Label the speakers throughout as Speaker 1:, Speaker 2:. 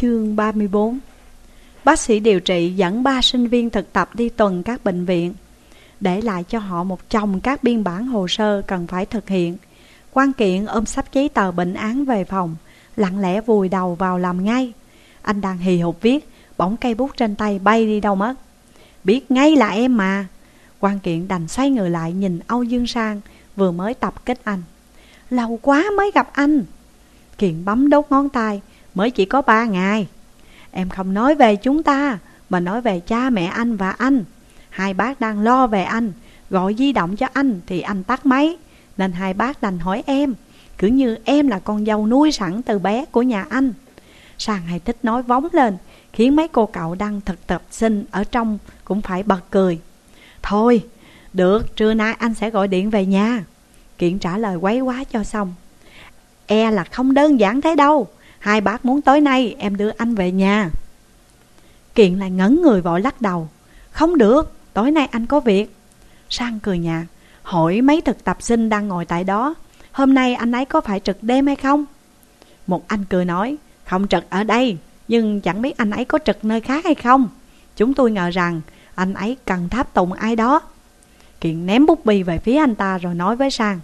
Speaker 1: Chương 34 Bác sĩ điều trị dẫn ba sinh viên thực tập đi tuần các bệnh viện, Để lại cho họ một chồng các biên bản hồ sơ cần phải thực hiện. Quan kiện ôm sắp giấy tờ bệnh án về phòng, Lặng lẽ vùi đầu vào làm ngay. Anh đang hì hục viết, Bỗng cây bút trên tay bay đi đâu mất. Biết ngay là em mà. Quan kiện đành xoay người lại nhìn Âu Dương Sang, Vừa mới tập kết anh. Lâu quá mới gặp anh. Kiện bấm đốt ngón tay Mới chỉ có ba ngày. Em không nói về chúng ta Mà nói về cha mẹ anh và anh. Hai bác đang lo về anh Gọi di động cho anh thì anh tắt máy. Nên hai bác đành hỏi em Cứ như em là con dâu nuôi sẵn từ bé của nhà anh. Sàng hay thích nói vóng lên Khiến mấy cô cậu đang thực tập sinh ở trong cũng phải bật cười. Thôi, được, trưa nay anh sẽ gọi điện về nhà. Kiện trả lời quấy quá cho xong. E là không đơn giản thế đâu. Hai bác muốn tối nay em đưa anh về nhà. Kiện lại ngấn người vội lắc đầu. Không được, tối nay anh có việc. Sang cười nhạt Hỏi mấy thực tập sinh đang ngồi tại đó Hôm nay anh ấy có phải trực đêm hay không? Một anh cười nói Không trực ở đây Nhưng chẳng biết anh ấy có trực nơi khác hay không. Chúng tôi ngờ rằng Anh ấy cần tháp tùng ai đó. Kiện ném bút bi về phía anh ta rồi nói với Sang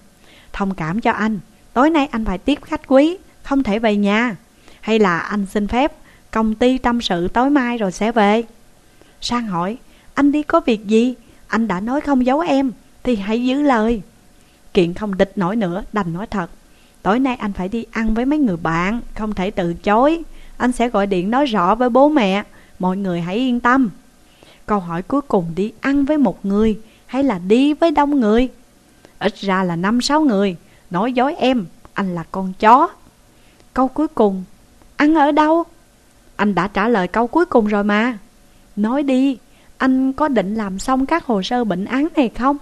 Speaker 1: Thông cảm cho anh Tối nay anh phải tiếp khách quý Không thể về nhà. Hay là anh xin phép, Công ty tâm sự tối mai rồi sẽ về. Sang hỏi, Anh đi có việc gì? Anh đã nói không giấu em, Thì hãy giữ lời. Kiện không địch nổi nữa, Đành nói thật. Tối nay anh phải đi ăn với mấy người bạn, Không thể từ chối. Anh sẽ gọi điện nói rõ với bố mẹ. Mọi người hãy yên tâm. Câu hỏi cuối cùng đi, ăn với một người Hay là đi với đông người? Ít ra là năm sáu người. Nói dối em, Anh là con chó. Câu cuối cùng Ăn ở đâu? Anh đã trả lời câu cuối cùng rồi mà. Nói đi, Anh có định làm xong các hồ sơ bệnh án này không?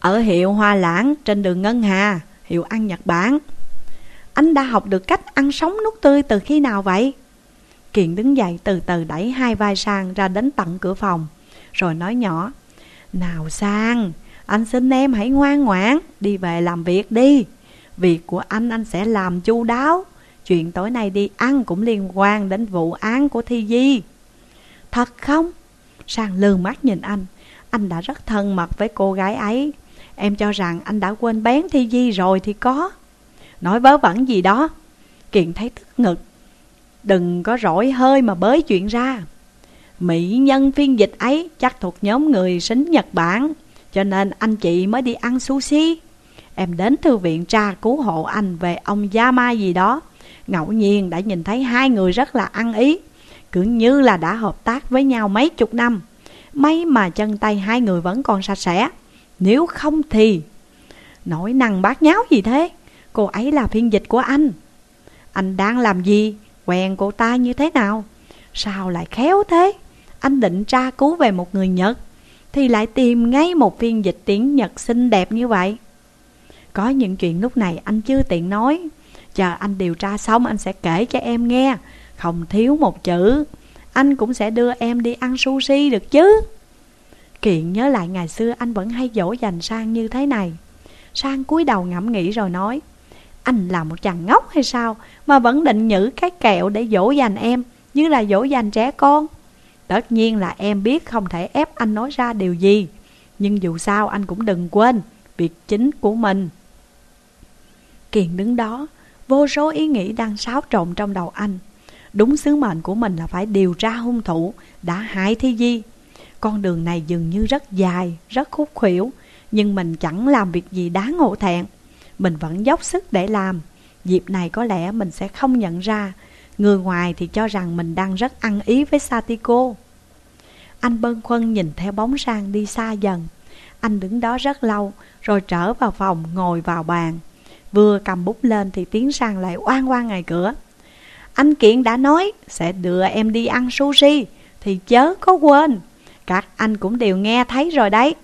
Speaker 1: Ở hiệu Hoa Lãng, Trên đường Ngân Hà, Hiệu ăn Nhật Bản. Anh đã học được cách ăn sống nút tươi từ khi nào vậy? Kiện đứng dậy từ từ đẩy hai vai sang ra đến tận cửa phòng, Rồi nói nhỏ, Nào sang, anh xin em hãy ngoan ngoãn Đi về làm việc đi. Việc của anh anh sẽ làm chu đáo. Chuyện tối nay đi, ăn cũng liên quan đến vụ án của Thi Di. Thật không? Sang lừ mắt nhìn anh. Anh đã rất thân mật với cô gái ấy. Em cho rằng anh đã quên bén Thi Di rồi thì có. Nói vớ vẩn gì đó. Kiện thấy tức ngực. Đừng có rỗi hơi mà bới chuyện ra. Mỹ nhân phiên dịch ấy chắc thuộc nhóm người sính Nhật Bản, cho nên anh chị mới đi ăn sushi. Em đến thư viện tra cứu hộ anh về ông Yama gì đó. Ngẫu nhiên đã nhìn thấy hai người rất là ăn ý, Cứ như là đã hợp tác với nhau mấy chục năm. May mà chân tay hai người vẫn còn sạch sẽ, Nếu không thì Nổi năng bát nháo gì thế? Cô ấy là phiên dịch của anh. Anh đang làm gì? Quen cô ta như thế nào? Sao lại khéo thế? Anh định tra cứu về một người Nhật, thì lại tìm ngay một phiên dịch tiếng Nhật xinh đẹp như vậy. Có những chuyện lúc này anh chưa tiện nói. Chờ anh điều tra xong anh sẽ kể cho em nghe. Không thiếu một chữ. Anh cũng sẽ đưa em đi ăn sushi được chứ. Kiện nhớ lại ngày xưa anh vẫn hay dỗ dành Sang như thế này. Sang cúi đầu ngẫm nghĩ rồi nói. Anh là một chàng ngốc hay sao mà vẫn định nhử cái kẹo để dỗ dành em, như là dỗ dành trẻ con. Tất nhiên là em biết không thể ép anh nói ra điều gì, Nhưng dù sao anh cũng đừng quên Việc chính của mình Kiền đứng đó Vô số ý nghĩ đang xáo trộn trong đầu anh. Đúng sứ mệnh của mình là phải điều tra hung thủ Đã hại Thi Di. Con đường này dường như rất dài, Rất khúc khuỷu, Nhưng mình chẳng làm việc gì đáng ngộ thẹn. Mình vẫn dốc sức để làm. Dịp này có lẽ mình sẽ không nhận ra. Người ngoài thì cho rằng mình đang rất ăn ý với Satiko. Anh bâng khuâng nhìn theo bóng sang đi xa dần. Anh đứng đó rất lâu, Rồi trở vào phòng, ngồi vào bàn. Vừa cầm bút lên thì tiếng sang lại oan oan ngoài cửa. Anh Kiện đã nói, sẽ đưa em đi ăn sushi. Thì chớ có quên, Các anh cũng đều nghe thấy rồi đấy.